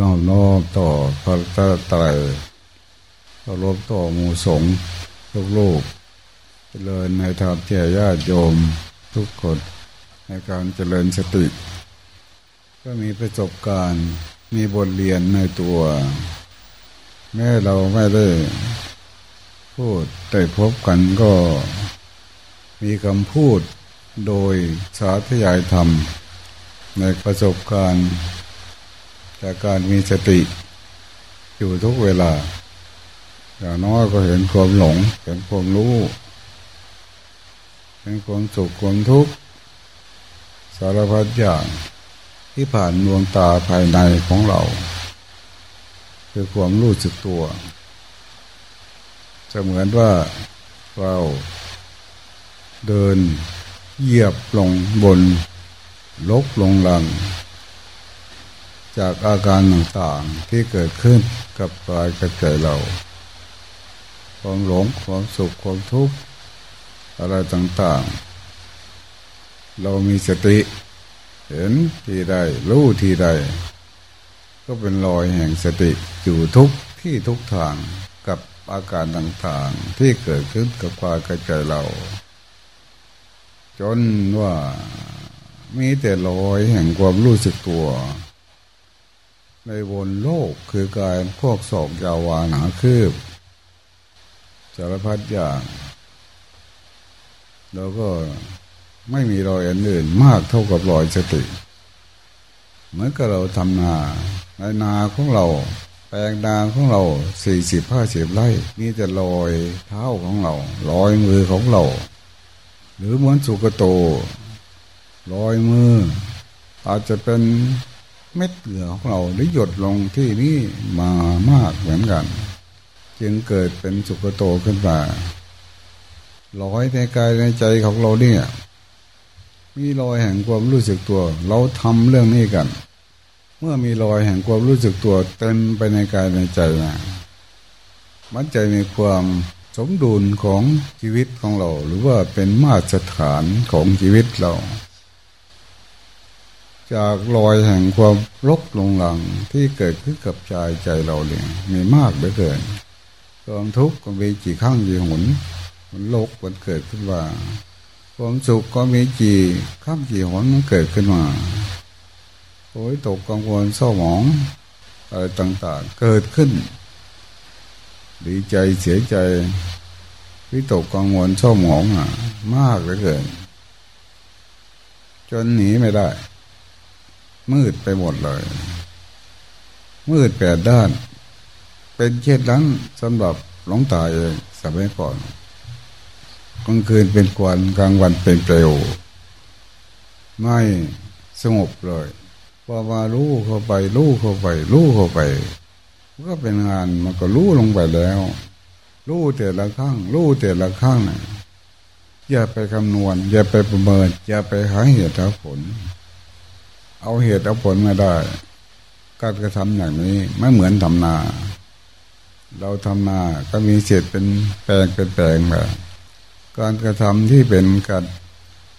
น้อมน้อมต่อพระตตรเคารพต่อหมู่สงฆ์ทุกลูกเจริญในธรรมแก่ญาติโยมทุกคนในการเจริญสติ ก็มีประสบการณ์มีบทเรียนในตัว แม้เราไม่ได้พูดได้พบกันก็มีคำพูดโดยสาธยายธรรม ในประสบการณ์ จากการมีสติ อยู่ทุกเวลา อย่างน้อยก็เห็นความหลง เห็นความรู้ เห็นความสุขความทุกข์สารพัดอย่างที่ผ่านดวงตาภายในของเรา คือความรู้สึกตัวจะเหมือนว่าเราเดินเหยียบลงบนลกลงหลัง จากอาการต่างๆที่เกิดขึ้นกับกายกับใจเรา ความหลงความสุขความทุกข์อะไรต่างๆ เรามีสติ เห็นที่ใดรู้ที่ใด ก็เป็นรอยแห่งสติอยู่ทุกที่ทุกทางกับอาการต่างๆ ที่เกิดขึ้นกับกายกับใจเรา จนว่ามีแต่รอยแห่งความรู้สึกตัว ในบนโลกคือการพวกศอกยาวาหนาคืบ สารพัดอย่าง แล้วก็ไม่มีรอยอันอื่นมากเท่ากับรอยสติ เหมือนกับเราทำนาในนาของเรา แปลงนาของเราสี่สิบห้าสิบไร่นี่จะรอยเท้าของเรารอยมือของเรา หรือเหมือนสุกโตรอยมือ อาจจะเป็น เม็ดเหงื่อของเราได้หยดลงที่นี่มามากเหมือนกัน จึงเกิดเป็นสุกโตขึ้นมาลอยในกายในใจของเราเนี่ยมีรอยแห่งความรู้สึกตัว เราทำเรื่องนี้กัน เมื่อมีรอยแห่งความรู้สึกตัวเต็มไปในกายในใจนะมันใจมีความสมดุลของชีวิตของเรา หรือว่าเป็นมาตรฐานของชีวิตเรา จากรอยแห่งความลบลงหลังที่เกิดขึ้นกับใจใจเราเนี่ยมีมากเหลือเกินความทุกข์ก็มีกี่ข้างกี่หนมันโลกมันเกิดขึ้นมาความสุขก็มีกี่ข้างกี่หนมันเกิดขึ้นมาโอยตกกังวลเศร้าหมองอะไรต่างๆ เกิดขึ้น ดีใจเสียใจ วิตกกังวลเศร้าหมองอะ มากเหลือเกิน จนหนีไม่ได้ มืดไปหมดเลย มืดแปดด้าน เป็นเช่นนั้นสำหรับหลงตาเองสมัยก่อนกลางคืนเป็นกวนกลางวันเป็นเปลวไม่สงบเลยพอมาลู่เข้าไปลู่เข้าไปลู่เข้าไปก็เป็นงานมันก็ลู่ลงไปแล้วลู่แต่ละข้างลู่แต่ละข้างนะอย่าไปคำนวณ อย่าไปประเมิน อย่าไปหาเหตุหาผล เอาเหตุเอาผลมาได้ การกระทำอย่างนี้ไม่เหมือนทำนา เราทำนาก็มีเศษเป็นแปลงเป็นแปลงแบบการกระทำที่เป็นการ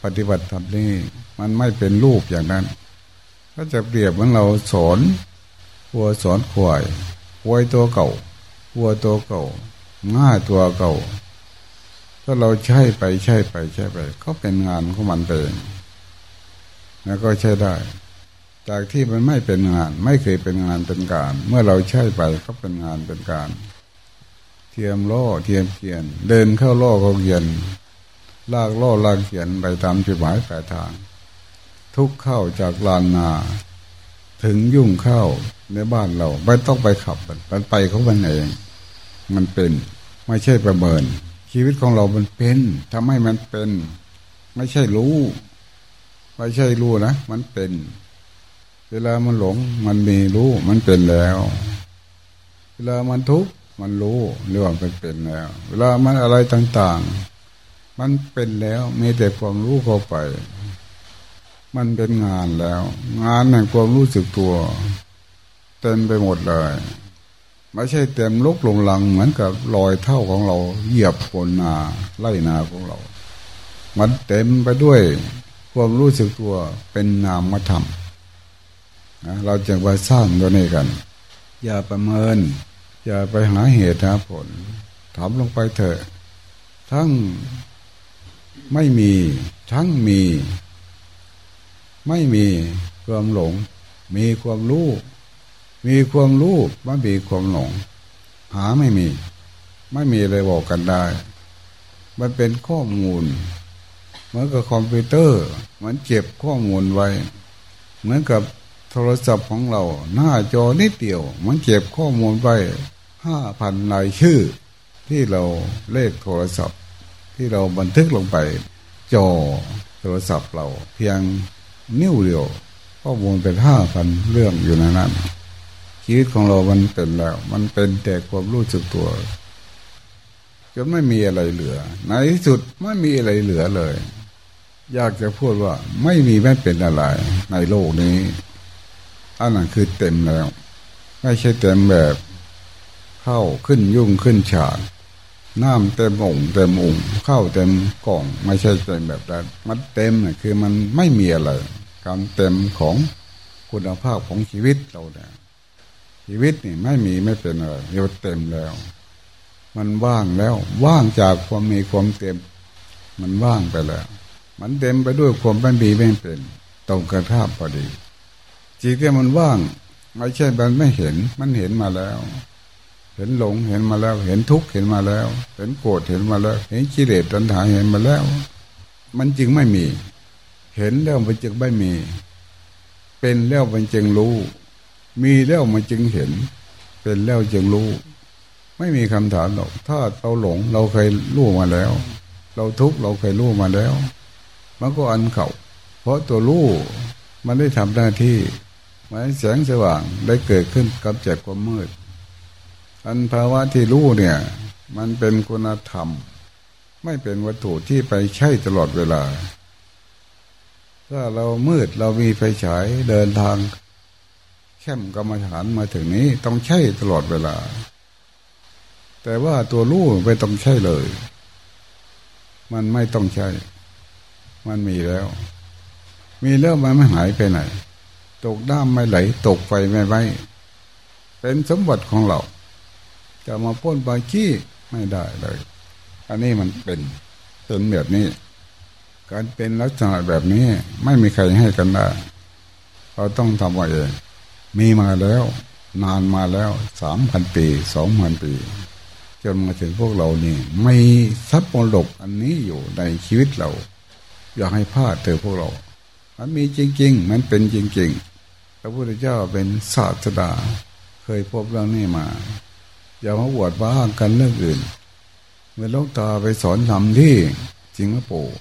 ปฏิบัติธรรมนี่มันไม่เป็นรูปอย่างนั้น ก็จะเปรียบเหมือนเราสอนวัวสอนควายควายตัวเก่าวัวตัวเก่าง่าตัวเก่า ถ้าเราใช้ไปใช้ไปใช้ไป ก็เป็นงานของมันเองแล้วก็ใช้ได้ จากที่มันไม่เป็นงาน ไม่เคยเป็นงานเป็นการ เมื่อเราใช้ไปก็เป็นงานเป็นการ เทียมล่อเทียมเขียน เดินเข้าล่อเขาเขียน ลากล่อลากเขียนไปตามจุดหมายปลายทาง ทุกเข้าจากลานนา ถึงยุ่งเข้าในบ้านเรา ไม่ต้องไปขับมันไปเขามันเองมันเป็นไม่ใช่ประเมิน ชีวิตของเรามันเป็นทำให้มันเป็น ไม่ใช่รู้ ไม่ใช่รู้นะ มันเป็น เวลามันหลง มันมีรู้มันเป็นแล้ว เวลามันทุกข์มันรู้เรื่องมันเป็นแล้ว เวลามันอะไรต่างๆ มันเป็นแล้วมีแต่ความรู้เข้าไป มันเป็นงานแล้ว งานแห่งความรู้สึกตัวเต็มไปหมดเลยไม่ใช่เต็มลุกลงลังเหมือนกับรอยเท่าของเรา เหยียบบนนาไล่นาของเรา มันเต็มไปด้วยความรู้สึกตัวเป็นนามธรรมนะ เราจะไปสร้างตัวนี้กัน อย่าประเมิน อย่าไปหาเหตุหาผลถามลงไปเถอะ ทั้งไม่มี ทั้งมี ไม่มีความหลง มีความรู้ มีความรู้ไม่มีความหลง หาไม่มี ไม่มีเลยบอกกันได้ มันเป็นข้อมูล เหมือนกับคอมพิวเตอร์ มันเก็บข้อมูลไว้ เหมือนกับ โทรศัพท์ของเรา หน้าจอนิดเดียว มันเก็บข้อมูลไว้ห้าพันรายชื่อ ที่เราเลขโทรศัพท์ ที่เราบันทึกลงไป จอโทรศัพท์เรา เพียงนิ้วเดียว ข้อมูลเป็นห้าพันเรื่องอยู่ในนั้นชีวิตของเรามันเป็นแล้ว มันเป็นแต่ความรู้สึกตัวจนไม่มีอะไรเหลือ ในที่สุดไม่มีอะไรเหลือเลย อยากจะพูดว่าไม่มีไม่เป็นอะไรในโลกนี้ อันนั้นคือเต็มแล้ว ไม่ใช่เต็มแบบ เข้าขึ้นยุ่งขึ้นฉากน้ำเต็มองเต็มองเข้าเต็มกล่อง ไม่ใช่เต็มแบบนั้นมันเต็มน่ยคือมันไม่มีอะไรการเต็มของคุณภาพของชีวิตเราเนี่ยชีวิตนี่ไม่มีไม่เป็นอะไรเรียกเต็มแล้ว มันว่างแล้ว ว่างจากความมีความเต็ม มันว่างไปแล้ว มันเต็มไปด้วยความไม่มีไม่เป็น ตรงกระทาพอดี จิตที่มันว่างไม่ใช่มันไม่เห็น มันเห็นมาแล้ว เห็นหลงเห็นมาแล้ว เห็นทุกข์เห็นมาแล้ว เห็นโกรธเห็นมาแล้ว เห็นกิเลสตัณหาเห็นมาแล้ว มันจึงไม่มี เห็นแล้วมันจึงไม่มี เป็นแล้วมันจึงรู้ มีแล้วมันจึงเห็น เป็นแล้วจึงรู้ ไม่มีคำถามหรอก ถ้าเราหลงเราเคยรู้มาแล้ว เราทุกข์เราเคยรู้มาแล้ว มันก็อันเขาเพราะตัวรู้มันได้ทำหน้าที่ หมันแสงสว่างได้เกิดขึ้นกับจ็ดความมืด อันภาวะที่รู้เนี่ย มันเป็นคุณธรรม ไม่เป็นวัตถุที่ไปใช้ตลอดเวลา ถ้าเรามืดเรามีไฟฉายเดินทาง เข้มกรรมฐานมาถึงนี้ต้องใช่ตลอดเวลา แต่ว่าตัวรู้ไม่ต้องใช่เลย มันไม่ต้องใช่ มันมีแล้ว มีแล้วมันไม่หายไปไหน ตกด้ามไม่ไหล ตกไฟไม่ไหมเป็นสมบัติของเรา จะมาพ้นไปขี้ไม่ได้เลย อันนี้มันเป็นเป็นแบบนี้ การเป็นลักษณะแบบนี้ไม่มีใครให้กันได้เราต้องทำเองมีมาแล้ว นานมาแล้วสามพันปีสองพันปี จนมาถึงพวกเรานี่ไม่ทรัพย์มรดกอันนี้อยู่ในชีวิตเรา อยากให้พลาดเถอพวกเรา มันมีจริง ๆ มันเป็นจริง ๆ พระพุทธเจ้าเป็นศาสดา เคยพบเรื่องนี้มา อย่ามาบวดบ้างกันเรื่องอื่น เมื่อลูกตาไปสอนทำที่สิงคโปร์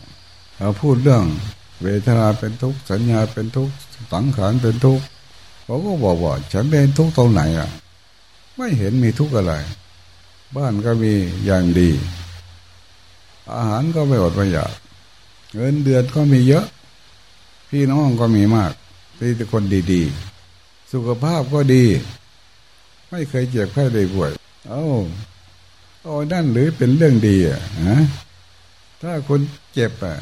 เราพูดเรื่องเวทนาเป็นทุกข์สัญญาเป็นทุกข์สังขารเป็นทุกข์เขาก็บอกว่าฉันเป็นทุกข์ตรงไหนอะ ไม่เห็นมีทุกข์อะไร บ้านก็มีอย่างดี อาหารก็ไม่อดไม่อยากเงินเดือนก็มีเยอะ พี่น้องก็มีมาก เป็นคนดีๆ สุขภาพก็ดี ไม่เคยเจ็บไข้ได้ป่วย เอา้าเอานั่นหรือเป็นเรื่องดีอะฮะถ้าคนเจ็บอะ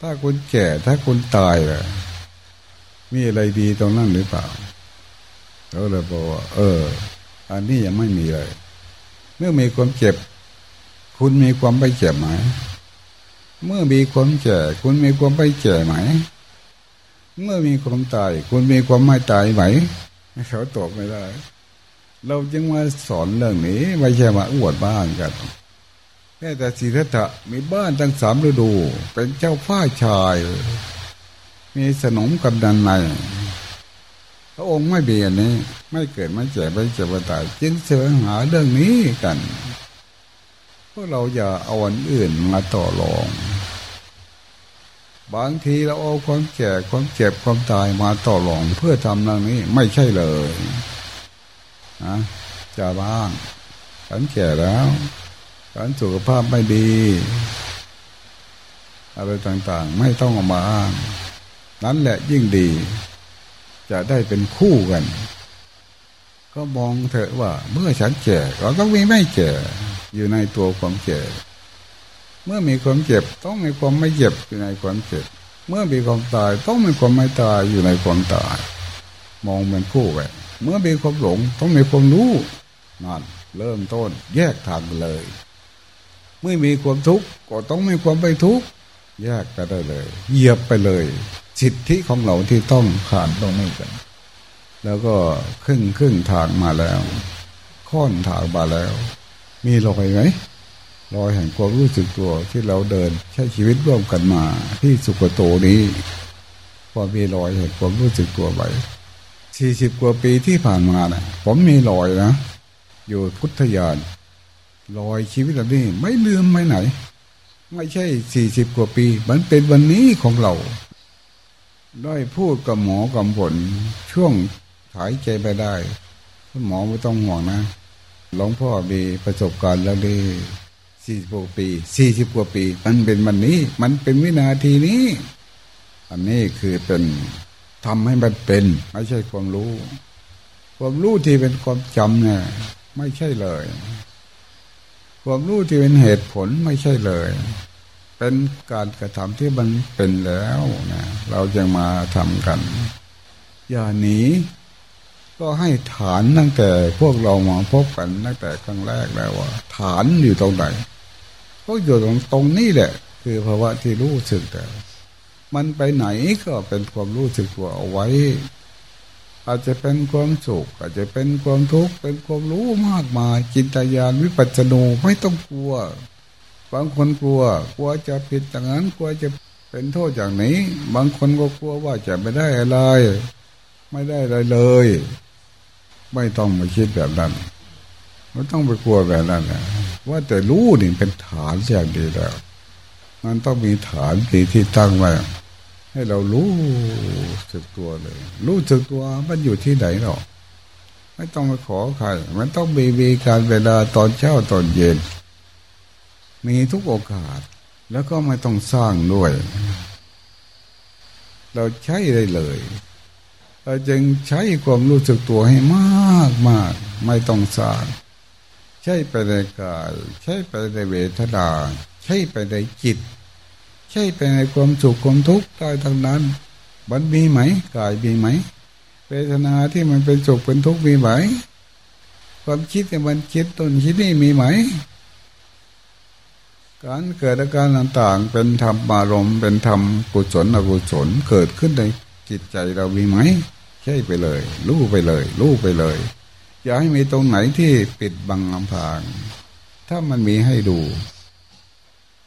ถ้าคนแก่ถ้าคนตายอะ มีอะไรดีตรงนั้นหรือเปล่าเขาเลยบอกว่าเออ อันนี้ยังไม่มีเลย เมื่อมีความเจ็บ คุณมีความไปเจ็บไหม เมื่อมีความเจ็บคุณมีความไปเจ็บไหม เมื่อมีความตาย คุณมีความไม่ตายไหมเขาตอบไม่ได้ เราจึงมาสอนเรื่องนี้ไม่ใช่มาอวดบ้านกันแค่แต่สิทธัตถะมีบ้านตั้งสามฤดู เป็นเจ้าฝ้าชาย มีสนมกับดันในพระองค์ไม่เบียนนี้ ไม่เกิดไม่เจ็บไม่เจ็บไม่ตายจึงเสวหาเรื่องนี้กันพวกเราอย่าเอาอันอื่นมาต่อรอง บางทีเราเอาความแก่ความเจ็บความตายมาต่อรองเพื่อทำเรื่องนี้ไม่ใช่เลยนะจะบ้างฉันแก่แล้วฉันสุขภาพไม่ดี อะไรต่างๆ ไม่ต้องออกมาอ้างนั้นแหละยิ่งดี จะได้เป็นคู่กัน ก็มองเถอะว่า เมื่อฉันแก่เราต้องมีไม่แก่อยู่ในตัวความเจ็บ เมื่อมีความเจ็บต้องมีความไม่เจ็บอยู่ในความเจ็บ เมื่อมีความตายต้องมีความไม่ตายอยู่ในความตาย มองเป็นคู่ไปเมื่อมีความหลงต้องมีความรู้นั่นเริ่มต้นแยกทางเลย เมื่อมีความทุกข์ก็ต้องมีความไปทุกข์แยกกันได้เลยเหยียบไปเลยสิทธิของเราที่ต้องผ่านตรงนี้กัน แล้วก็ครึ่งครึ่งทางมาแล้ว ค่อนทางมาแล้ว มีรอยไหม รอยแห่งความรู้สึกตัวที่เราเดินใช้ชีวิตร่วมกันมาที่สุกโตนี้พอมีรอยแห่งความรู้สึกตัวไว้สี่สิบกว่าปีที่ผ่านมานะผมมีรอยนะอยู่พุทธยานรอยชีวิตแบบนี้ไม่ลืมไม่ไหน ไม่ใช่สี่สิบกว่าปี มันเป็นวันนี้ของเรา ได้พูดกับหมอกำผลช่วงหายใจไปได้หมอไม่ต้องห่วงนะหลวงพ่อมีประสบการณ์แล้วดี สี่สิบกว่าปีสี่สิบกว่าปี มันเป็นวันนี้ มันเป็นวินาทีนี้ อันนี้คือเป็นทำให้มันเป็น ไม่ใช่ความรู้ ความรู้ที่เป็นความจำเนี่ยไม่ใช่เลย ความรู้ที่เป็นเหตุผลไม่ใช่เลย เป็นการกระทำที่มันเป็นแล้วนะเราจะมาทำกัน อย่าหนีก็ให้ฐานตั้งแต่พวกเรามาพบกันตั้งแต่ครั้งแรกแล้วว่า ฐานอยู่ตรงไหน ก็อยู่ตรงตรงนี้แหละ คือภาวะที่รู้สึกแต่มันไปไหนก็เป็นความรู้สึกตัวเอาไว้ อาจจะเป็นความสุขอาจจะเป็นความทุกข์เป็นความรู้มากมายจินตญาณวิปัสสนูไม่ต้องกลัวบางคนกลัวกลัวจะผิดอย่างนั้นกลัวจะเป็นโทษอย่างนี้ บางคนก็กลัวว่าจะไม่ได้อะไร ไม่ได้อะไรเลย ไม่ต้องมาคิดแบบนั้น ไม่ต้องไปกลัวแบบนั้นนะว่าแต่รู้นี่เป็นฐานอย่างดีแล้ว มันต้องมีฐานดีที่ตั้งไว้ให้เรารู้สึกตัวเลย รู้สึกตัวมันอยู่ที่ไหนหรอกไม่ต้องไปขอใคร มันต้องมีมีการเวลาตอนเช้าตอนเย็น มีทุกโอกาส แล้วก็ไม่ต้องสร้างด้วย เราใช้ได้เลย เราจึงใช้ความรู้สึกตัวให้มากมาก ไม่ต้องสร้าง ใช้ไปในกาย ใช้ไปในเวทนา ใช้ไปในจิต ใช้ไปในความสุขความทุกข์ได้ทั้งนั้น มันมีไหมกายมีไหม เวทนาที่มันเป็นสุขเป็นทุกข์มีไหม ความคิดที่มันคิดต้นคิดนี่มีไหม การเกิดอาการต่างๆ เป็นธรรมอารมณ์เป็นธรรมกุศลอกุศลเกิดขึ้นในจิตใจเรามีไหม ใช่ไปเลย รู้ไปเลย รู้ไปเลย อย่าให้มีตรงไหนที่ปิดบังอำพราง ถ้ามันมีให้ดู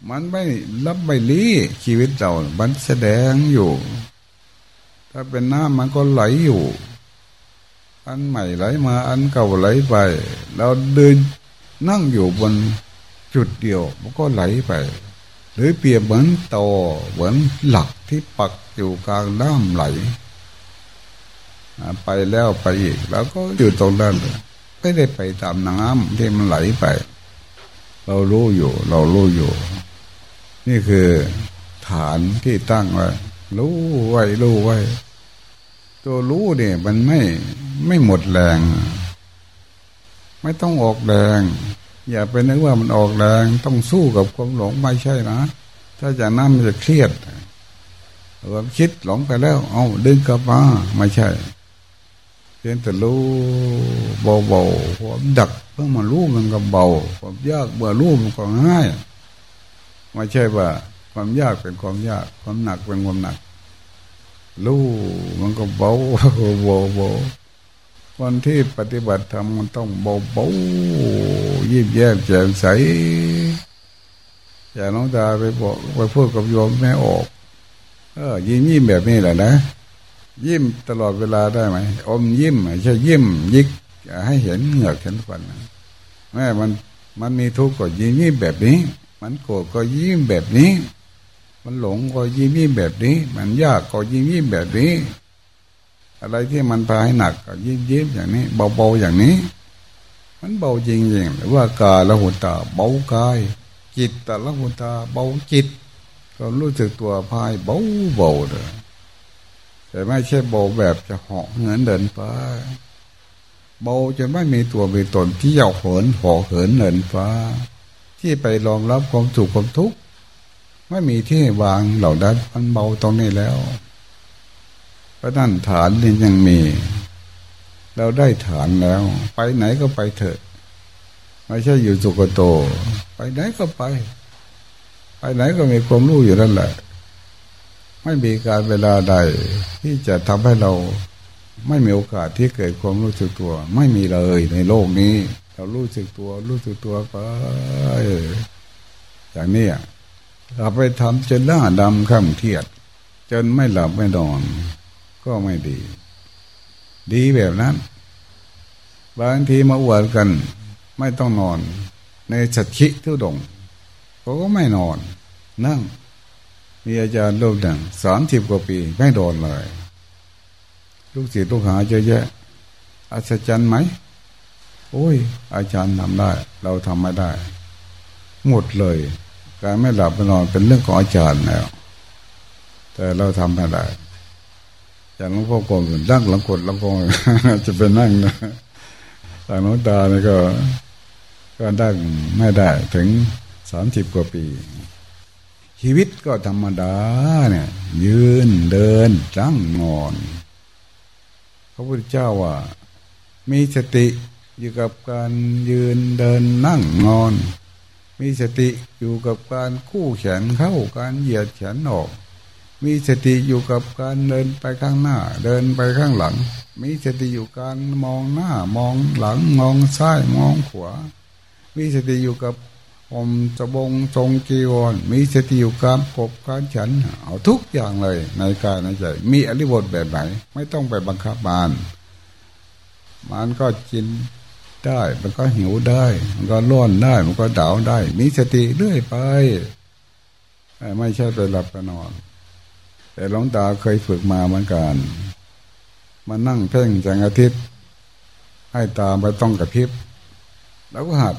มันไม่รับไม่ลี้ชีวิตเรา มันแสดงอยู่ ถ้าเป็นน้ำมันก็ไหลอยู่ อันใหม่ไหลมา อันเก่าไหลไป เราเดินนั่งอยู่บนจุดเดียว มันก็ไหลไป หรือเปรียบเหมือนโตเหมือนหลักที่ปักอยู่กลางน้ำไหล ไปแล้วไปอีก แล้วก็อยู่ตรงนั้นไม่ได้ไปตามน้ำที่มันไหลไป เรารู้อยู่ เรารู้อยู่ นี่คือฐานที่ตั้งไว้รู้ไว้รู้ไว้ ตัวรู้เนี่ยมันไม่ไม่หมดแรง ไม่ต้องออกแรง อย่าไปนึกว่ามันออกแรงต้องสู้กับความหลงไม่ใช่นะ ถ้าจะนั่นมันจะเครียดความคิดหลงไปแล้ว เอาดึงกลับมาไม่ใช่ เพียงแต่รู้เบาๆความดักเพื่อมารู้มันก็เบา ความยากเบื่อรู้มันก็ง่ายไม่ใช่ว่า ความยากเป็นความยาก ความหนักเป็นความหนัก รู้มันก็เบาเบาเบาวันที่ปฏิบัติธรรมมันต้องเบาเบายิ้มแย้มแจ่มใสอย่าน้องตาไปบอกไปพูดกับโยมแม่ออก เออยิ้มยิ้มแบบนี้แหละนะ ยิ้มตลอดเวลาได้ไหมอมยิ้มใช่ยิ้มยิกให้เห็นเหงือกเห็นฟันแม่มันมันมีทุกข์ก็ยิ้มยิ้มแบบนี้ มันโกรธก็ยิ้มแบบนี้ มันหลงก็ยิ้มยิ้มแบบนี้ มันยากก็ยิ้มยิ้มแบบนี้ อะไรที่มันพาให้หนักก็ยิ้มยิ้มอย่างนี้ เบาๆอย่างนี้ มันเบาจริงๆหรือว่ากายละหุตาเบากาย จิตแต่ละหุตาเบาจิต ก็รู้สึกตัวพายเบาเบาเลย แต่ไม่ใช่เบาแบบจะเหาะเหินเดินไปเบาจนไม่มีตัวมีตนที่เหาะเหินหอเหินเหินฟ้า ที่ไปรองรับความสุขความทุกข์ไม่มีที่วางเหล่านั้นมันเบาตรงนี้แล้วพระนั่นฐานนี่ยังมี เราได้ฐานแล้ว ไปไหนก็ไปเถอะ ไม่ใช่อยู่สุกโต ไปไหนก็ไป ไปไหนก็มีความรู้อยู่นั่นแหละ ไม่มีการเวลาใด ที่จะทำให้เราไม่มีโอกาสที่เกิดความรู้สึกตัว ไม่มีเลยในโลกนี้ เรารู้สึกตัวรู้สึกตัวไปอย่างนี้เราไปทำจนหน้าดำข้ามเทียด จนไม่หลับไม่นอน ก็ไม่ดี ดีแบบนั้น บางทีมาอวดกัน ไม่ต้องนอน ในสัตชิทุดงเขาก็ไม่นอน นั่ง มีอาจารย์รูปหนึ่งสามสิบกว่าปีไม่โดนเลย ลูกศิษย์ลูกหาเยอะแยะอัศจรรย์ไหมโอ้ย อาจารย์ทำได้ เราทำไม่ได้ หมดเลย การไม่หลับไม่นอนเป็นเรื่องของอาจารย์แล้ว แต่เราทำไม่ได้อย่างหลวงพ่อกรมนั่งหลังกดหลังกงจะเป็นนั่งนะแต่น้องตาเนี่ยก็ ก็ดั้งไม่ได้ถึงสามสิบกว่าปี ชีวิตก็ธรรมดาเนี่ย ยืนเดินจังนอน พระพุทธเจ้าว่า มีสติอยู่กับการยืนเดินนั่งนอน มีสติอยู่กับการคู่แขนเข้าการเหยียดแขนออก มีสติอยู่กับการเดินไปข้างหน้า เดินไปข้างหลัง มีสติอยู่การมองหน้ามองหลังมองซ้ายมองขวามีสติอยู่กับ อมจะบงทรงจีวร มีสติอยู่การกบการฉัน เอาทุกอย่างเลยในกายในใจ มีอริบทแบบไหน ไม่ต้องไปบังคับมานมันก็กินได้ มันก็หิวได้ มันก็ร้อนได้ มันก็ดาวได้ มีสติเรื่อยไป ไม่ใช่ไปหลับไปนอน แต่หลวงตาเคยฝึกมาเหมือนกันมานั่งเพ่งแสงอาทิตย์ ให้ตาไปต้องกระพริบ แล้วก็หัด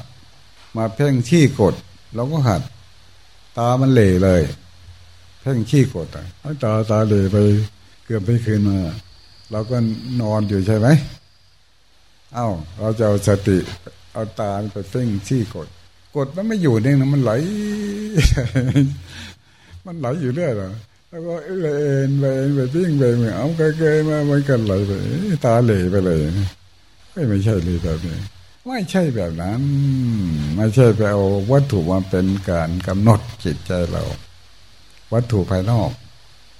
มาเพ่งชี้กดเราก็หัด ตามันเหล่เลย เพ่งชี้กดอะตาตาเหล่ไปเกือบไม่คืนมาเราก็นอนอยู่ใช่ไหมเอา้า เราจะเอาสติ เอาตาไปเพ่งชี้กด กดมันไม่อยู่เองนะมันไหล มันไหลอยู่เรื่อยหรอแล้วก็เอ็นไปเอ็นไปปิ้งไปเหมือนเอาเกยมามันกันไหลไปตาเหล่ไปเลย ไม่ไม่ใช่เลยแบบนี้ ไม่ใช่แบบนั้น ไม่ใช่ไปเอาวัตถุมาเป็นการกำหนดจิตใจเรา วัตถุภายนอก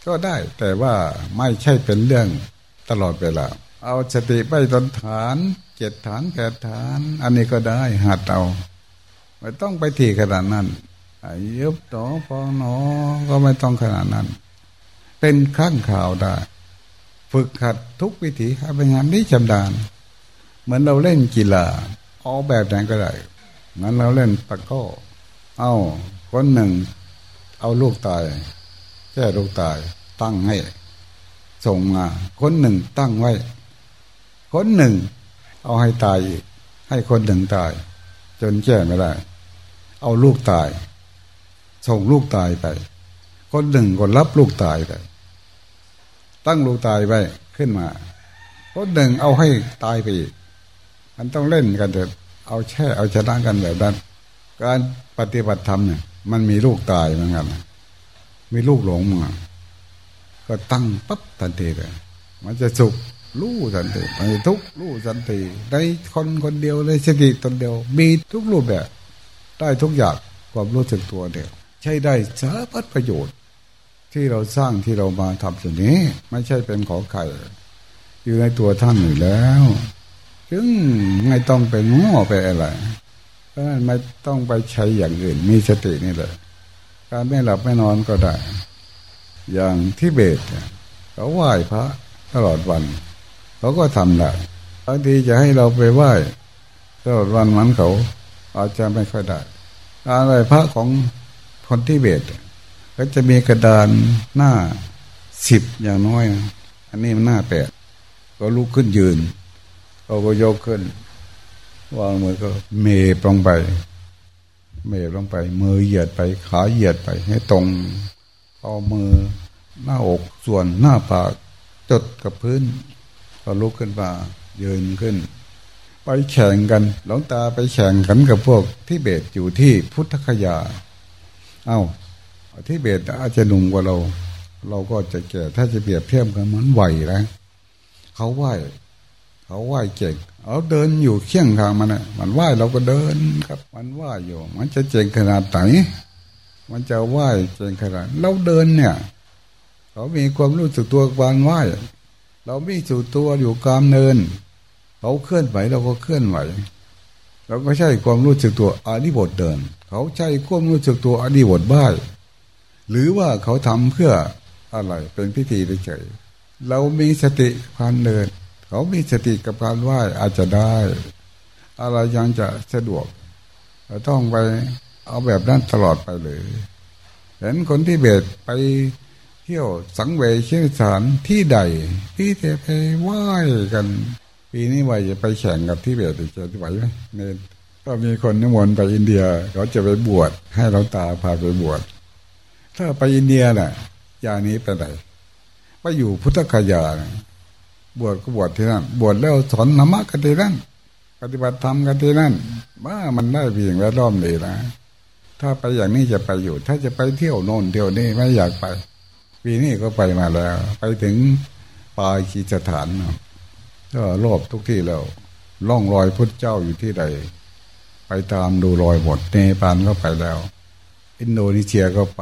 ก็ได้แต่ว่าไม่ใช่เป็นเรื่องตลอดเวลาเอาสติไปตนฐานเจ็ดฐานแปดฐาน อันนี้ก็ได้หัดเอาไม่ต้องไปที่ขนาดนั้นยุบต่อฟองหนอก็ไม่ต้องขนาดนั้น เป็นขั้นข่าวได้ ฝึกขัดทุกวิถีให้เป็นงานนี้จำดาน เหมือนเราเล่นกีฬาเอาแบบไหนก็ได้เหมือนเราเล่นตะก้อเอาคนหนึ่ง เอาลูกตายแค่ลูกตาย ตั้งให้ ส่งมา คนหนึ่งตั้งไว้ คนหนึ่ง เอาให้ตายอีกให้คนหนึ่งตาย จนแก้ไม่ได้ เอาลูกตาย ส่งลูกตายไป คนหนึ่งก็รับลูกตายไปตั้งลูกตายไว้ขึ้นมา คนหนึ่งเอาให้ตายไปอีก มันต้องเล่นกันเถอะเอาแช่เอาชนะกันแบบนั้น การปฏิบัติธรรมเนี่ย มันมีลูกตายเหมือนกันมีลูกหลงมาก็ตั้งปั๊บทันทีเลยมันจะสุขรู้ทันทีมันจะทุกข์รู้ทันทีในคนคนเดียวในสติตนเดียว มีทุกรูปแบบได้ทุกอย่างความรู้สึกตัวเดียวใช้ได้สารพัดประโยชน์ ที่เราสร้างที่เรามาทำสิ่งนี้ ไม่ใช่เป็นของใครอยู่ในตัวท่านอยู่แล้ว จึงไม่ต้องไปง้อไปอะไรไม่ต้องไปใช้อย่างอื่น มีสตินี่แหละการไม่หลับไม่นอนก็ได้ อย่างที่เบตเขาไหว้พระตลอดวันเขาก็ทำได้บางทีจะให้เราไปไหว้ตลอดวันมันเขา อาจจะไม่ค่อยได้อะไรพระของคนที่เบตก็จะมีกระดานหน้าสิบอย่างน้อย อันนี้มันหน้าแปดก็ลุกขึ้นยืน เราก็ยกขึ้น วางมือก็เมยลงไป เมยลงไป มือเหยียดไปขาเหยียดไป ให้ตรง เอามือหน้าอกส่วนหน้าปากจดกับพื้นก็ลุกขึ้นมายืนขึ้น ไปแข่งกันหลวงตาไปแข่งกันกับพวกที่เบตอยู่ที่พุทธคยา เอา้าที่เบตอาจจะหนุ่มกว่าเรา เราก็จะแก่ถ้าจะเปรียบเทียบกันมันไหวแล้วเขาไหว เขาไหวเก่งเอาเดินอยู่เคียงทางมันนะมันไหวเราก็เดินครับ มันไหวอยู่ มันจะเจ๋งขนาดไหนมันจะไหวเจ๋งขนาดเราเดินเนี่ย เขามีความรู้สึกตัวกานไหวเราไม่สู่ตัวอยู่กลางเนิน เขาเคลื่อนไหวเราก็เคลื่อนไหวเราก็ใช่ความรู้สึกตัวอาดิบทเดิน เขาใช่ความรู้สึกตัวอาดิบทบ้ายหรือว่าเขาทำเพื่ออะไรเป็นพิธีเฉยเรามีสติการเดิน เขามีสติกับการไหวอาจจะได้ อะไรยังจะสะดวกเราต้องไปเอาแบบนั้นตลอดไปเลยเห็นคนที่เบ็ดไปเที่ยวสังเวยเชี่ยวสารที่ใด ที่เทไปไหว้กันปีนี้ว่าจะไปแข่งกับที่เบตจะไหวไหมเนก็มีคนนิมนต์ไปอินเดียเขาจะไปบวชให้เราตาพาไปบวชถ้าไปอินเดียน่ะอย่างนี้ไปไหนไปอยู่พุทธคยา บวชก็บวชที่นั่น บวชแล้วสอนธรรมะกันที่นั่น ปฏิบัติธรรมกันที่นั่นว่ามันได้เพียงแวดล้อมเลยนะถ้าไปอย่างนี้จะไปอยู่ ถ้าจะไปเที่ยวโน่นเที่ยวนี่ไม่อยากไป ปีนี้ก็ไปมาแล้ว ไปถึงปาคีสถานก็รอบทุกที่แล้วล่องรอยพุทธเจ้าอยู่ที่ใด ไปตามดูรอยหมดเนปาลก็ไปแล้ว อินโดนีเซียก็ไป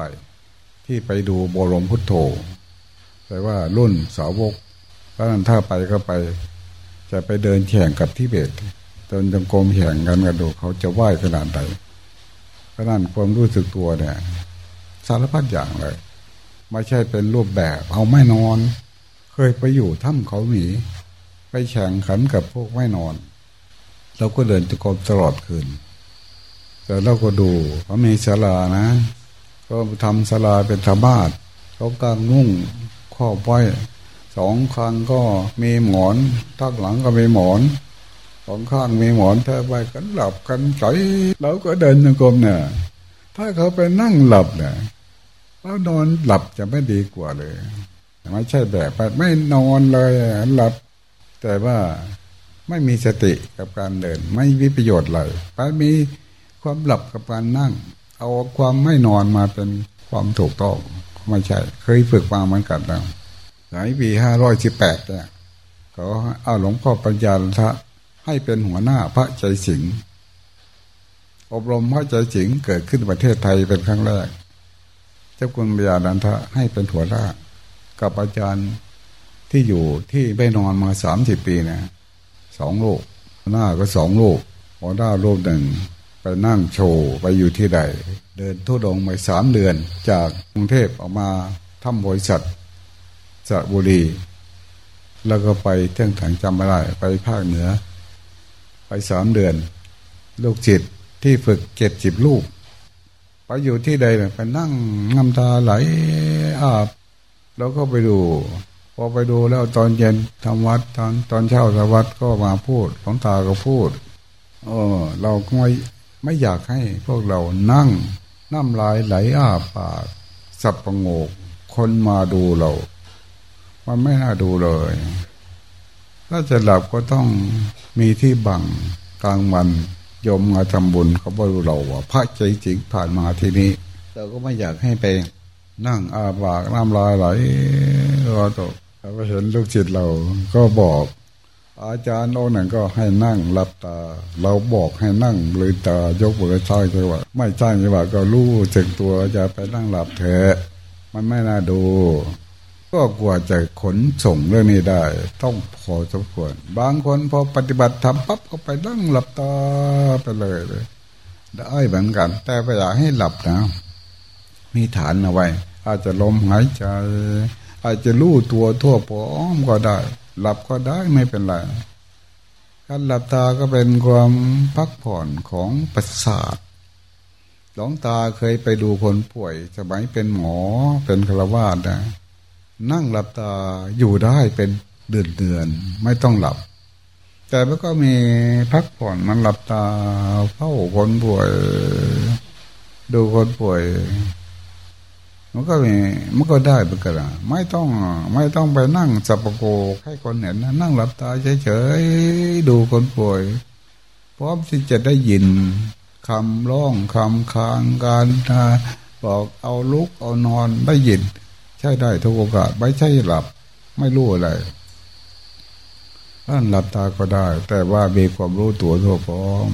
ที่ไปดูบรมพุทโธแต่ว่ารุ่นสาวก เพราะนั้นถ้าไปก็ไป จะไปเดินแข่งกับทิเบตเดินจงกรมแข่งกันกันดูเขาจะไหว้ขนาดไหนเพราะนั้นความรู้สึกตัวเนี่ย สารพัดอย่างเลยไม่ใช่เป็นรูปแบบเอาไม่นอน เคยไปอยู่ถ้ำเขาหมีไปแข่งขันกับพวกไม่นอน เราก็เดินจุกรมตลอดคืนแต่เราก็ดูเขามีศาลานะ ก็ทำศาลาเป็นธรรมาทเขากางนุ่งข้อป้อย สองข้างก็มีหมอนทักหลังก็มีหมอนสองข้างมีหมอนเธอไปกันหลับกันใจเราก็เดินจงกรมเนี่ยถ้าเขาไปนั่งหลับเนี่ยเรานอนหลับจะไม่ดีกว่าเลยไม่ใช่แบบไม่นอนเลยหลับ แต่ว่าไม่มีสติกับการเดิน ไม่มีประโยชน์เลยไปมีความหลับกับการนั่ง เอาความไม่นอนมาเป็นความถูกต้องไม่ใช่ เคยฝึกมาเหมือนกันแล้ว หลายปีห้าร้อยสิบแปดเนี่ยเขาเอาหลวงพ่อปัญญาทะให้เป็นหัวหน้าพระใจสิงอบรมพระใจสิงเกิดขึ้นประเทศไทยเป็นครั้งแรก เจ้าคุณปัญญาดันทะให้เป็นหัวหน้ากับอาจารย์ที่อยู่ที่ไม่นอนมาสามสิบปีนะสองโลกหน้าก็สองโลกหัวหน้าลูกหนึ่งไปนั่งโชว์ไปอยู่ที่ใด เดินทุดงไปสามเดือน จากกรุงเทพออกมาทำบริษัท สระบุรี แล้วก็ไปเที่ยงถังจำไม่ได้ไปภาคเหนือ ไปสามเดือน ลูกจิตที่ฝึกเจ็ดสิบลูกไปอยู่ที่ใดไปนั่งน้ำตาไหลอาบ แล้วก็ไปดู พอไปดูแล้วตอนเย็นทำวัดตอนตอนเช้าทำวัดก็มาพูดหลวงตาก็พูดเออเราไม่ไม่อยากให้พวกเรานั่งน้ำลายไหลอาบปาก สับประงก คนมาดูเรา มันไม่น่าดูเลย ถ้าจะหลับก็ต้องมีที่บังกลางวันยมมาทำบุญเขาบอกเราว่าพระใจจริงผ่านมาที่นี้เราก็ไม่อยากให้ไปนั่งอาบากน้ำลายไหลก็ตกเราเห็นลูกจิตเราก็บอก อาจารย์โน่นก็ให้นั่งหลับตา เราบอกให้นั่งเลยตายกมือใช่ใช่ว่าไม่ใช่ใช่ว่าก็รู้จึงตัวจะไปนั่งหลับเถอะมันไม่น่าดู ก็กว่าจะขนส่งเรื่องนี้ได้ ต้องพอสมควร บางคนพอปฏิบัติทำปั๊บก็ไปนั่งหลับตาไปเลยเลยได้เหมือนกัน แต่ไปอยากให้หลับนะมีฐานเอาไว้ อาจจะลมหายใจ อาจจะรู้ตัวทั่วพร้อมก็ได้ หลับก็ได้ไม่เป็นไรการหลับตาก็เป็นความพักผ่อนของประสาทหลวงตาเคยไปดูคนป่วยสมัยเป็นหมอเป็นฆราวาสนะ นั่งหลับตาอยู่ได้เป็นเดือนเดือนไม่ต้องหลับ แต่มันก็มีพักผ่อนมันหลับตาเฝ้าคนป่วย ดูคนป่วย มันก็มีมันก็ได้เหมือนกันไม่ต้อง ไม่ต้องไปนั่งสับปะโกให้คนเห็นนะนั่งหลับตาเฉยๆดูคนป่วย พร้อมที่จะได้ยินคำร้องคำคางการบอกเอาลุกเอานอนได้ยิน ใช่ได้ทุกโอกาสไม่ใช่หลับ ไม่รู้อะไรท่านหลับตาก็ได้ แต่ว่ามีความรู้ตัวทั่วพร้อม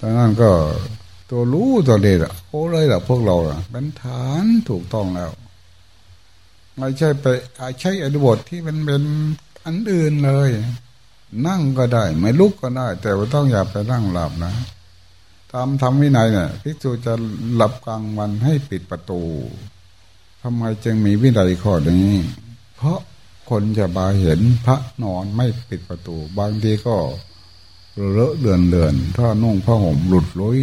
ดังนั้นก็ตัวรู้ตัวเด็ดโอ้เลยล่ะพวกเราเป็นฐานถูกต้องแล้วไม่ใช่ไปใช้อนุบทที่มันเป็นอันอื่นเลย นั่งก็ได้ ไม่ลุกก็ได้ แต่ว่าต้องอย่าไปนั่งหลับนะตามทำวินัยเนี่ยพิจูจะหลับกลางวันให้ปิดประตู ทำไมจึงมีวินัยข้อนี้ เพราะคนจะมาเห็นพระนอนไม่ปิดประตู บางทีก็เลอะเลือนเลือน ถ้านุ่งผ้าห่มหลุดลุย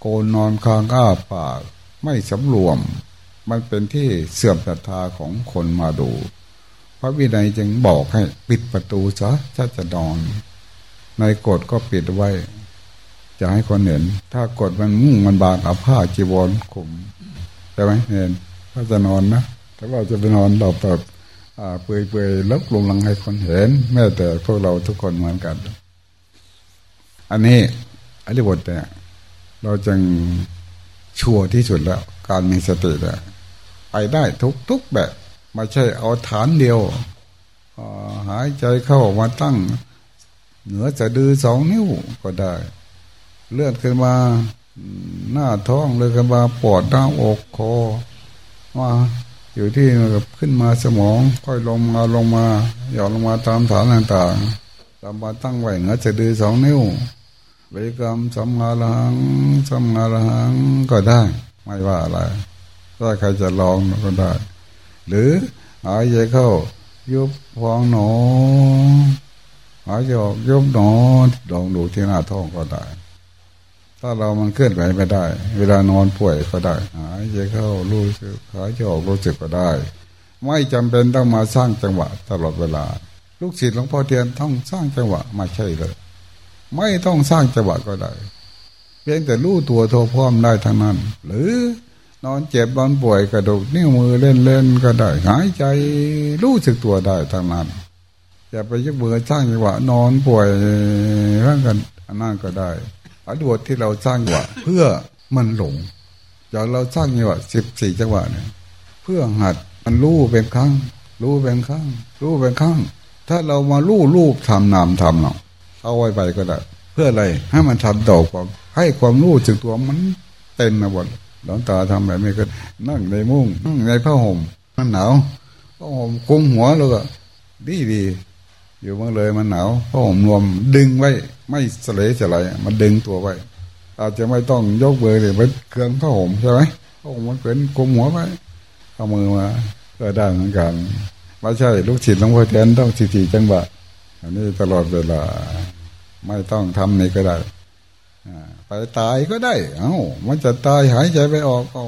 โกนนอนคางอ้าปาก ไม่สำรวม มันเป็นที่เสื่อมศรัทธาของคนมาดู พระวินัยจึงบอกให้ปิดประตูซะถ้าจะนอน ในกฎก็ปิดไว้ จะให้คนเห็น ถ้ากฎมันมุ่งมันบางอาผ้าจีวรคุมใช่ไหมเห็น ถ้าจะนอนนะแต่ว่าจะไปนอนเราแบบเปื่อยๆลบลงหลังให้คนเห็น แม้แต่พวกเราทุกคนเหมือนกัน อันนี้อริบทเนี่ยเราจึงชัวที่สุดแล้ว การมีสติแล้วไปได้ทุกทุกแบบ ไม่ใช่เอาฐานเดียวหายใจเข้าออมาตั้ง เหนือจะดือสองนิ้วก็ได้ เลื่อนขึ้นมาหน้าท้องเลยขึ้นมาปอดหน้าอกคอ มาอยู่ที่ขึ้นมาสมอง ค่อยลงมาลงมาหย่อนลงมาตามฐานต่างๆตามมาตั้งไว้เหนือจะดือสองนิ้วบริกรรมสมงาลังสมงาลังก็ได้ ไม่ว่าอะไรถ้าใครจะลองก็ได้ หรือหายใจเข้า ยุบพองหนอหายใจออกยุบหนอลองดูที่หน้าท้องก็ได้ ถ้าเรามันเคลื่อนไหวไม่ได้ เวลานอนป่วยก็ได้ หายใจเข้ารู้สึกหายใจออกรู้สึกก็ได้ ไม่จำเป็นต้องมาสร้างจังหวะตลอดเวลา ลูกศิษย์หลวงพ่อเทียนต้องสร้างจังหวะมาใช่เลย ไม่ต้องสร้างจังหวะก็ได้ เพียงแต่รู้ตัวโทพร้อมได้ทั้งนั้น หรือนอนเจ็บนอนป่วยกระดูกนิ้วมือเล่นเล่นก็ได้ หายใจรู้สึกตัวได้ทั้งนั้นอย่าไปยึดมือสร้างจังหวะนอนป่วยร่างกันอันนั้นก็ได้ อันบทที่เราสร้างจังหวะเพื่อมันหลงอย่างเราสร้างจังหวะสิบสี่จังหวะเนี่ยเพื่อหัดมันรู้เป็นครั้ง รู้เป็นครั้ง รู้เป็นครั้ง ถ้าเรามาลู่ลูกทำนามทำเนาะเอาไว้ไปก็ได้ เพื่ออะไรให้มันทำต่อความให้ความรู้จึงตัวมันเต็มมาหมดหลวงตาทำแบบนี้ก็นั่งในมุ้งนั่งในผ้าห่มมันหนาวผ้าห่มคุมหัวแล้วก็ดีดีอยู่เมื่อเลยมันหนาวผ้าห่มรวมดึงไว้ ไม่เสลายสลยมันดึงตัวไว้ อาจจะไม่ต้องยกเบอร์เลยมันเครื่องผ้าห่มใช่ไหมผ้าห่มมันเป็นคุมหัวไว้เอามือมาก็ได้เหมือนกันไม่ใช่ลูกศิษย์หลวงพ่อแทนต้องสิทีจังหวะอันนี้ตลอดเวลา ไม่ต้องทำนี่ก็ได้ไปตายก็ได้ เอา้า มันจะตายหายใจไปออกเอา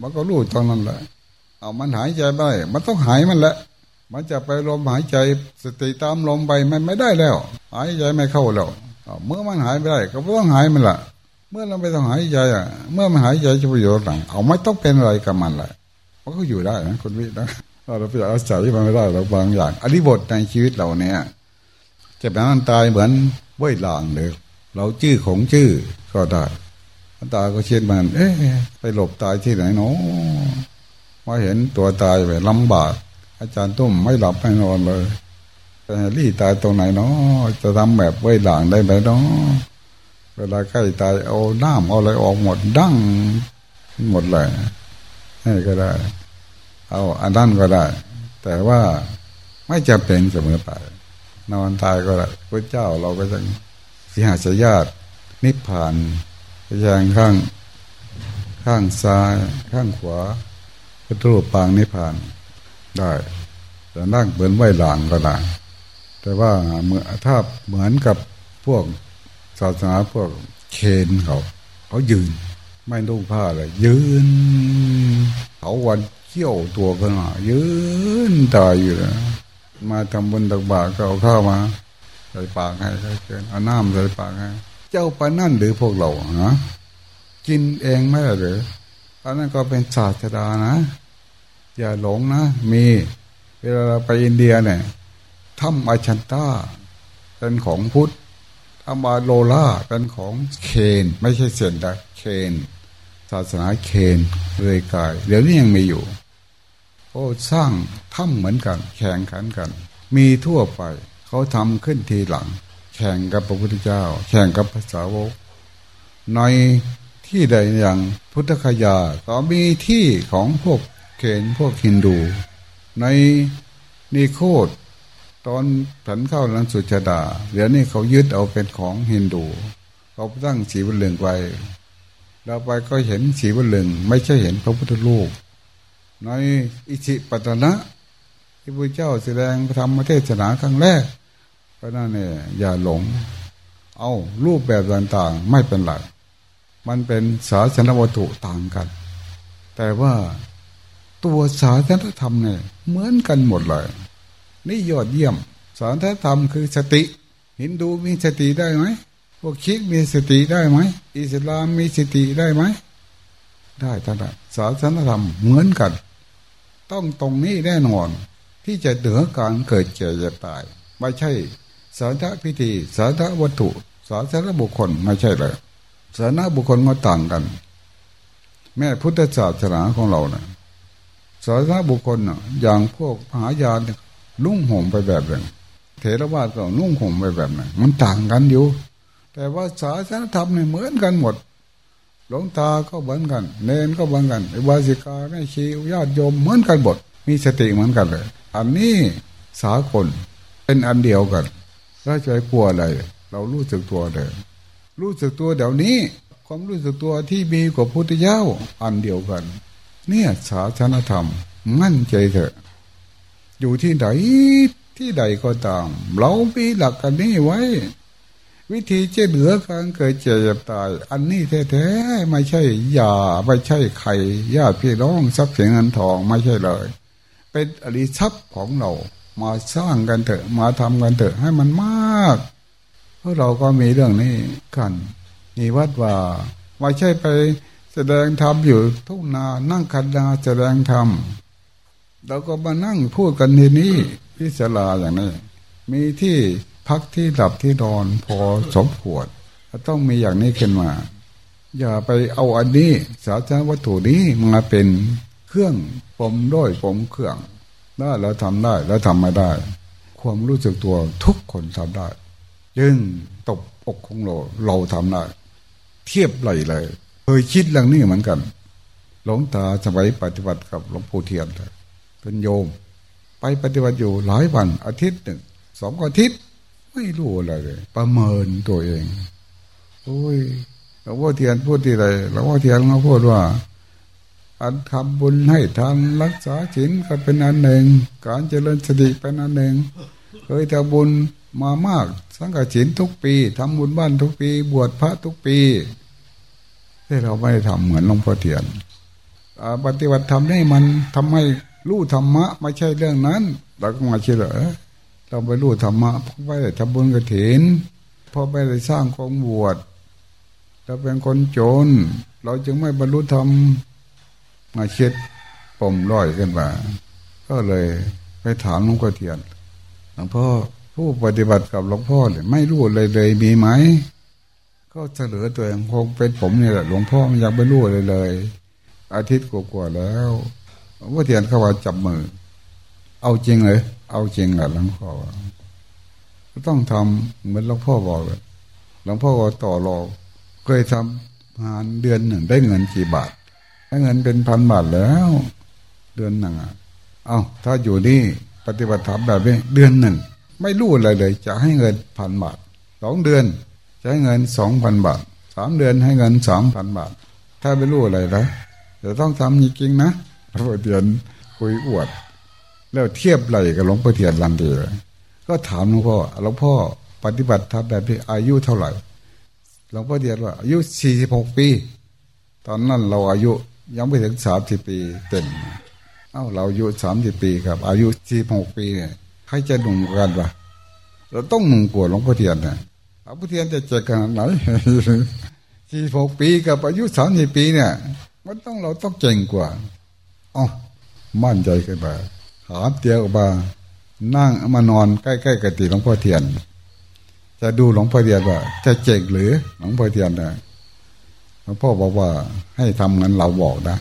มันก็รู้ตอนนั้นแหละ เอามันหายใจไปมันต้องหายมันแหละ มันจะไปลมหายใจสติตามลมไปมันไม่ได้แล้ว หายใจไม่เข้าแล้ว เมื่อมันหายไปได้ก็ต้องหายมันละเมื่อเราไม่ต้องหายใจอะ เมื่อมันหายใจจะประโยชน์หลังเอาไม่ต้องเป็นอะไรกับมันละมันก็อยู่ได้นะคุณวินะเราไปอาศัยมันไม่ได้เราบางอย่างอริบทในชีวิตเราเนี่ยจะเป็นนั้นตายเหมือนว้ยลางเลยเราชื่อของชื่อก็ได้ตาก็เช่นมัน เอ๊ะไปหลบตายที่ไหนเนาะมาเห็นตัวตายไปลำบาก อาจารย์ตุ้มไม่หลับไม่นอนเลย รี่ตายตรงไหนเนาะจะทำแบบไว้หลังได้ไหมเนาะเวลาใกล้ตายเอาน้ำเอาอะไรออกหมดดั้งหมดเลยให้ก็ได้ เอาอันนั้นก็ได้ แต่ว่าไม่จะเป็นเสมอไปนอนตายก็ได้พระเจ้าเราก็ยังสิหาสญาตินิพพานยางข้าง ข้างซ้ายข้างขวาพระรูปปางนิพพานได้แต่นั่งเหมือนไหวหลังก็ได้ แต่ว่าเมื่อถ้าเหมือนกับพวกศาสนาพวกเคนเขาเขายืน ไม่นุ่งผ้าเลยยืนเขาวันเขี้ยวตัวกันมายืนตายอยู่นะมาทำบุญตักบาตรก็เอาข้าวมาใส่ปากให้ใส่เกินเอาน้ำใส่ปากให้เจ้าปานั่นหรือพวกเราฮะกินเองไม่หรืออันนั้นก็เป็นศาสดานะ อย่าหลงนะ มี เวลาเราไปอินเดียเนี่ย ถ้ำอาชันตาเป็นของพุทธถ้ำบาโลล่าเป็นของเคน ไม่ใช่เซนดาเคน ศาสนาเคนเลยกาย เดี๋ยวนี้ยังมีอยู่โอ้สร้างถ้ำเหมือนกัน แข่งขันกัน มีทั่วไป เขาทำขึ้นทีหลัง แข่งกับพระพุทธเจ้า แข่งกับภาษาวกในที่ใดอย่างพุทธคยาก็มีที่ของพวกเคนพวกฮินดู ในนิโคด ตอนผันเข้าลันสุชาดาเดี๋ยวนี้เขายึดเอาเป็นของฮินดูเขาตั้งสีวันเหลืองไว้เราไปก็เห็นสีวันเหลืองไม่ใช่เห็นพระพุทธรูปในอิจิปตนะที่พระเจ้าแสดงธรรมเทศนาครั้งแรกเพราะนั่นเนี่ยอย่าหลง เอารูปแบบต่างๆไม่เป็นหลัก มันเป็นศาสนวัตถุต่างกัน แต่ว่าตัวศาสนธรรมเนี่ยเหมือนกันหมดเลย นี่ยอดเยี่ยมศาสนธรรมคือสติฮินดูมีสติได้ไหมพวกคิดมีสติได้ไหมอิสลามมีสติได้ไหมได้ท่านศาสนธรรมเหมือนกัน ต้องตรงนี้แน่นอน ที่จะเหนือการเกิดเจ็บจะตาย ไม่ใช่สาธพิธี สาธวัตถุ สาธาบุคคลไม่ใช่เลยสานะบุคคลก็ต่างกัน แม่พุทธศาสนาของเราเนะ่ยสานะบุคคลนะอย่างพวกมหายาน นุ่งห่มไปแบบหนึ่งเถรวาทก็นุ่งห่มไปแบบหนึ่งมันต่างกันอยู่ แต่ว่าศาสนธรรมเนี่ยเหมือนกันหมดหลวงตาก็เหมือนกัน เนนก็เหมือนกันวาสิกาแม่ชีญาติโยมเหมือนกันหมดมีสติเหมือนกันเลย อันนี้สากลเป็นอันเดียวกันเราใจกลัวอะไร เรารู้สึกตัวเดิรู้สึกตัวเดี๋ยวนี้ ความรู้สึกตัวที่มีกับพุทธเจ้าอันเดียวกัน เนี่ยศาสนธรรมมั่นใจเถอะ อยู่ที่ไหนที่ใดก็ตาม เรามีหลักกันนี้ไว้ วิธีเจะเหลือการเกิดเจ็บตาย อันนี้แท้ๆไม่ใช่ยาไม่ใช่ไข่ญาติพี่น้องทรัพย์สินเงินทองไม่ใช่เลย เป็นอริทรัพย์ของเรามาสร้างกันเถอะมาทำกันเถอะให้มันมากพวกเราก็มีเรื่องนี้กันมีวัดว่าไม่ใช่ไปแสดงธรรมอยู่ทุ่งนานั่งคันนาแสดงธรรม เราก็มานั่งพูดกันทีนี้พิศลาอย่างนี้ มีที่พักที่หลับที่นอนพอสมควรต้องมีอย่างนี้ขึ้นมา อย่าไปเอาอันนี้ สาธารณวัตถุนี้มาเป็นเครื่องปมด้วยปมเครื่องได้แล้วทำได้แล้วทำไม่ได้ ความรู้สึกตัวทุกคนทำได้ยึงตบอกของเราเราทำได้ เทียบไหลเลยเคยคิดเรื่องนี้เหมือนกัน หลวงตาสมัยปฏิบัติกับหลวงปู่เทียนเเป็นโยม ไปปฏิบัติอยู่หลายวันอาทิตย์หนึ่งสองอาทิตย์ ไม่รู้อะไรเลย ประเมินตัวเองโอ้ยหลวงพ่อเทียนพูดที่ไรหลวงพ่อเทียนเขาพูดว่าอันทำบุญให้ทานรักษาศีลก็เป็นอันหนึ่ง การเจริญสติเป็นอันหนึ่ง เคยทำบุญมามาก สังกัดศีลทุกปีทำบุญบ้านทุกปี บวชพระทุกปีที่เราไม่ได้ทำเหมือนหลวงพ่อเทียนปฏิบัติธรรมให้มันทำให้ รู้ธรรมะไม่ใช่เรื่องนั้นเราก็มาเชื่อเราไปรู้ธรรมะเพราะไม่ได้ทำบุญกระถินเพราะไม่ได้สร้างกองบวชเราเป็นคนโจรเราจึงไม่บรรลุธรรมมาเช็ดปมร้อยขึ้นมาก็เลยไปถามหลวงพ่อเทียนหลวงพ่อผู้ปฏิบัติกับหลวงพ่อเนี่ยไม่รู้เลยเลยมีไหมก็เฉลยตัวเองคงเป็นผมนี่แหละหลวงพ่อมันยังไม่รู้เลยเลย อาทิตย์กว่าๆแล้ว ว่าเทียนเขาว่าจับมือ เอาจริงเลย เอาจริงแหละหลวงพ่อก็ต้องทำเหมือนหลวงพ่อบอกเลยหลวงพ่อก็ต่อรองเคยทำงานเดือนหนึ่งได้เงินกี่บาทได้เงินเป็นพันบาทแล้ว เดือนหนึ่งอะเอาถ้าอยู่นี่ปฏิบัติธรรมแบบนี้เดือนหนึ่ง ไม่รู้อะไรเลย จะให้เงินพันบาทสองเดือนจะให้เงินสองพันบาทสามเดือนให้เงินสามพันบาท ถ้าไม่รู้อะไรนะจะต้องทำจริงๆนะ หลวงพ่อเทียนคุยอวด แล้วเทียบไหลกับหลวงพ่อเทียนลันดียก็ถามหลวงพ่อหลวงพ่อปฏิบัติทำแบบนี้อายุเท่าไหร่หลวงพ่อเดียนว่าอายุสี่สิบหกปี ตอนนั้นเราอายุยังไม่ถึงสามสิบปีเต็มเอ้าเราอายุสามสิบปีครับ อายุสี่หกปีเนี่ยใครจะหนุ่มกันวะเราต้องหนุ่มกว่าหลวงพ่อเทียนนะหลวงพ่อเทียนจะเจอกันไหนสี่หกปีกับอายุสามสิบปีเนี่ย มันต้องเราต้องเก่งกว่า อ๋อมั่นใจขึ้นมาหาเตียงออกมา นั่งมานอนใกล้ๆกติหลวงพ่อเทียน จะดูหลวงพ่อเทียนว่า จะเจ๋งหรือหลวงพ่อเทียนนะหลวงพ่อบอกว่าให้ทำงั้นเราบอกนะ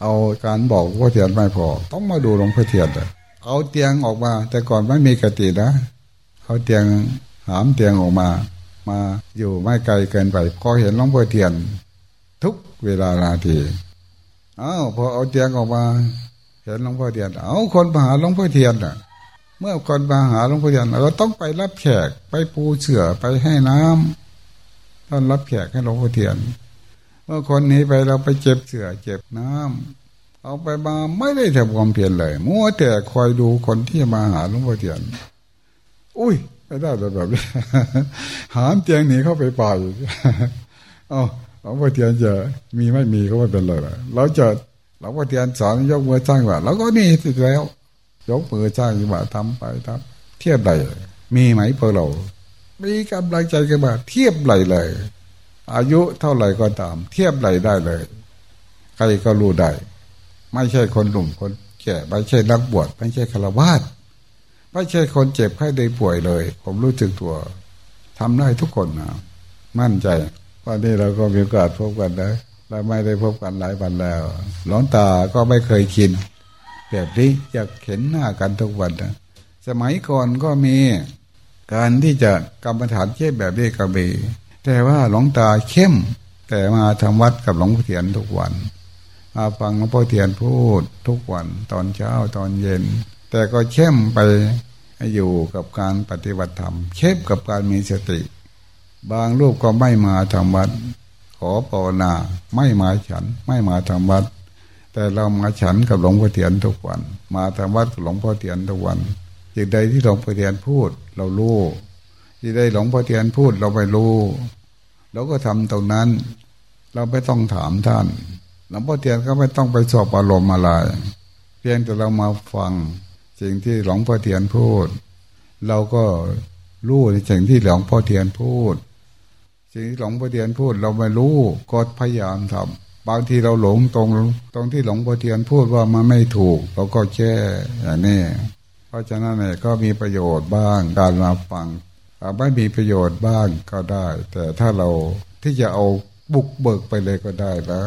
เอาการบอกหลวงพ่อเทียนไม่พอ ต้องมาดูหลวงพ่อเทียนเอาเตียงออกมา แต่ก่อนไม่มีกตินะเอาเตียงหามเตียงออกมา มาอยู่ไม่ไกลเกินไปก็เห็นหลวงพ่อเทียน ทุกเวลานาที อ้าวพอเอาเตียงออกมาเห็นหลวงพ่อเทียนเอาคนมาหาหลวงพ่อเทียนอะ เมื่อคนมาหาหลวงพ่อเทียนเราต้องไปรับแขกไปปูเสื่อไปให้น้ำต้อนรับแขกให้หลวงพ่อเทียน เมื่อคนนี้ไปเราไปเจ็บเสือเจ็บน้ำเอาไปมาไม่ได้ทำความเพียรเลยมัวแต่คอยดูคนที่มาหาหลวงพ่อเทียน อุ้ยไม่ได้แบบนี้หามเตียงหนีเข้าไปป่าอยู่เอ หลวงพ่อเทียนจะมีไม่มีก็ไม่เป็นไรเราจะหลวงพ่อเทียนสอนยกมือจ้างว่าเราก็นี่ติดแล้ว ยกมือจ้างว่าทำไปทำเทียบไหลมีไหมพวกเรา มีกำลังใจกันมาเทียบไหลเลย อายุเท่าไหร่ก็ตาม เทียบไหลได้เลย ใครก็รู้ได้ ไม่ใช่คนหนุ่มคนแก่ไม่ใช่นักบวชไม่ใช่ฆราวาสไม่ใช่คนเจ็บไข้ได้ป่วยเลย ผมรู้จึกตัวทำได้ทุกคนนะมั่นใจ วันนี้เราก็มีโอกาสพบกันนะเราไม่ได้พบกันหลายวันแล้วหลวงตาก็ไม่เคยคิน แบบนี้อยากเห็นหน้ากันทุกวันนะสมัยก่อนก็มีการที่จะกรรมฐานเช่แบบนี้ก็มีแต่ว่าหลวงตาเข้ม แต่มาทำวัดกับหลวงพ่อเทียนทุกวันมาฟังหลวงพ่อเทียนพูดทุกวันตอนเช้าตอนเย็น แต่ก็เข้มไปอยู่กับการปฏิบัติธรรม เข้มกับการมีสติ บางรูปก็ไม่มาทำวัด ขอภาวนาไม่มาฉันไม่มาทำวัด แต่เรามาฉันกับหลวงพ่อเทียนทุกวัน มาทำวัดกับหลวงพ่อเทียนทุกวันสิ่งใดที่หลวงพ่อเทียนพูด เรารู้ที่ได้หลวงพ่อเทียนพูดเราไปรู้เราก็ทำตรงนั้น เราไม่ต้องถามท่านหลวงพ่อเทียนก็ไม่ต้องไปสอบอารมณ์อะไรเพียงแต่เรามาฟังสิ่งที่หลวงพ่อเทียนพูด เราก็รู้ในสิ่งที่หลวงพ่อเทียนพูด สิ่งที่หลวงพ่อเทียนพูดเราไม่รู้ก็พยายามทำบางทีเราหลงตรงตรงที่หลวงพ่อเทียนพูดว่ามันไม่ถูก เราก็แก้อย่างนี้เพราะฉะนั้นเนี่ยก็มีประโยชน์บ้างการมาฟังไม่มีประโยชน์บ้างก็ได้ แต่ถ้าเราที่จะเอาบุกเบิกไปเลยก็ได้นะ